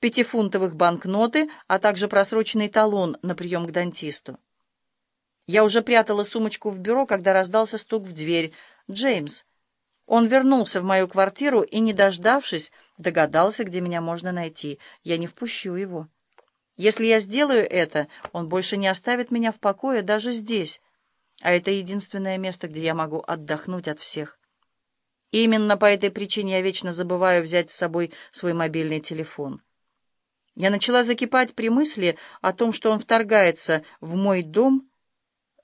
пятифунтовых банкноты, а также просроченный талон на прием к дантисту. Я уже прятала сумочку в бюро, когда раздался стук в дверь. «Джеймс». Он вернулся в мою квартиру и, не дождавшись, догадался, где меня можно найти. Я не впущу его. Если я сделаю это, он больше не оставит меня в покое даже здесь. А это единственное место, где я могу отдохнуть от всех. Именно по этой причине я вечно забываю взять с собой свой мобильный телефон. Я начала закипать при мысли о том, что он вторгается в мой дом,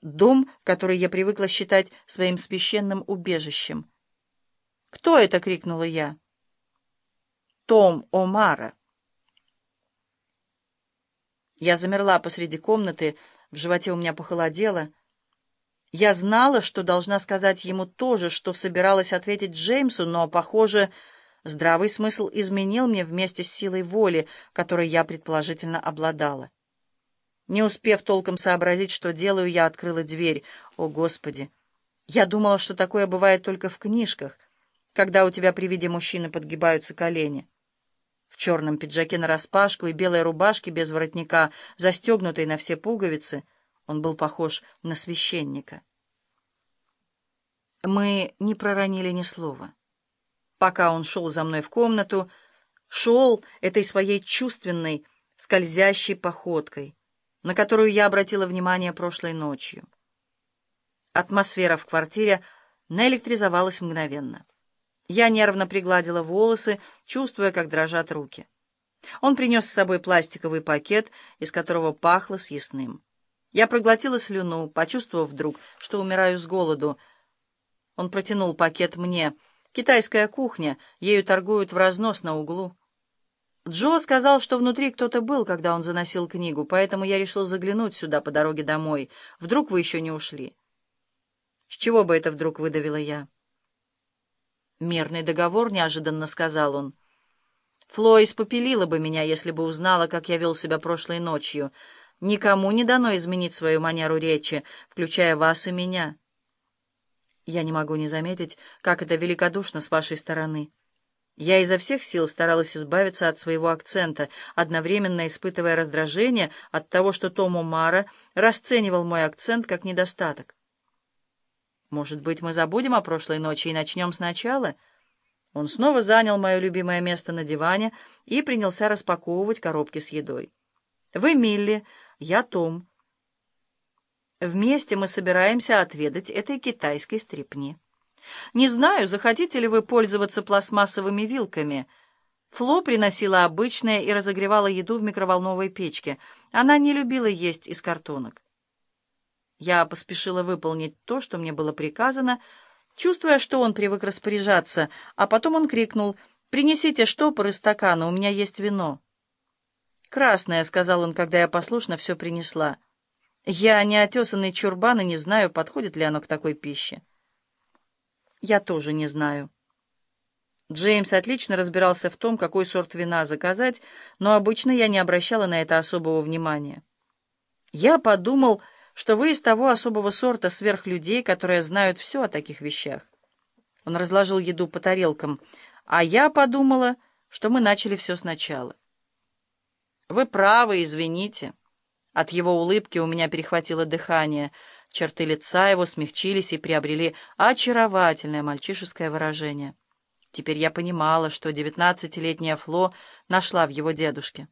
дом, который я привыкла считать своим священным убежищем. «Кто это?» — крикнула я. «Том Омара». Я замерла посреди комнаты, в животе у меня похолодело. Я знала, что должна сказать ему то же, что собиралась ответить Джеймсу, но, похоже, здравый смысл изменил мне вместе с силой воли, которой я предположительно обладала. Не успев толком сообразить, что делаю, я открыла дверь. О, Господи! Я думала, что такое бывает только в книжках, когда у тебя при виде мужчины подгибаются колени. В черном пиджаке нараспашку и белой рубашке без воротника, застегнутой на все пуговицы, он был похож на священника. Мы не проронили ни слова. Пока он шел за мной в комнату, шел этой своей чувственной, скользящей походкой, на которую я обратила внимание прошлой ночью. Атмосфера в квартире наэлектризовалась мгновенно. Я нервно пригладила волосы, чувствуя, как дрожат руки. Он принес с собой пластиковый пакет, из которого пахло съестным. Я проглотила слюну, почувствовав вдруг, что умираю с голоду. Он протянул пакет мне. Китайская кухня, ею торгуют в разнос на углу. Джо сказал, что внутри кто-то был, когда он заносил книгу, поэтому я решил заглянуть сюда по дороге домой. Вдруг вы еще не ушли? С чего бы это вдруг выдавила я? «Мирный договор», — неожиданно сказал он. «Фло испопелила бы меня, если бы узнала, как я вел себя прошлой ночью. Никому не дано изменить свою манеру речи, включая вас и меня. Я не могу не заметить, как это великодушно с вашей стороны». Я изо всех сил старалась избавиться от своего акцента, одновременно испытывая раздражение от того, что Тому Мара расценивал мой акцент как недостаток. Может быть, мы забудем о прошлой ночи и начнем сначала?» Он снова занял мое любимое место на диване и принялся распаковывать коробки с едой. «Вы Милли, я Том. Вместе мы собираемся отведать этой китайской стрипни. Не знаю, захотите ли вы пользоваться пластмассовыми вилками». Фло приносила обычное и разогревала еду в микроволновой печке. Она не любила есть из картонок. Я поспешила выполнить то, что мне было приказано, чувствуя, что он привык распоряжаться, а потом он крикнул «Принесите штопор и стаканы, у меня есть вино». «Красное», — сказал он, когда я послушно все принесла. «Я не отесанный чурбан и не знаю, подходит ли оно к такой пище». «Я тоже не знаю». Джеймс отлично разбирался в том, какой сорт вина заказать, но обычно я не обращала на это особого внимания. Я подумал что вы из того особого сорта сверхлюдей, которые знают все о таких вещах. Он разложил еду по тарелкам, а я подумала, что мы начали все сначала. Вы правы, извините. От его улыбки у меня перехватило дыхание. Черты лица его смягчились и приобрели очаровательное мальчишеское выражение. Теперь я понимала, что девятнадцатилетняя Фло нашла в его дедушке.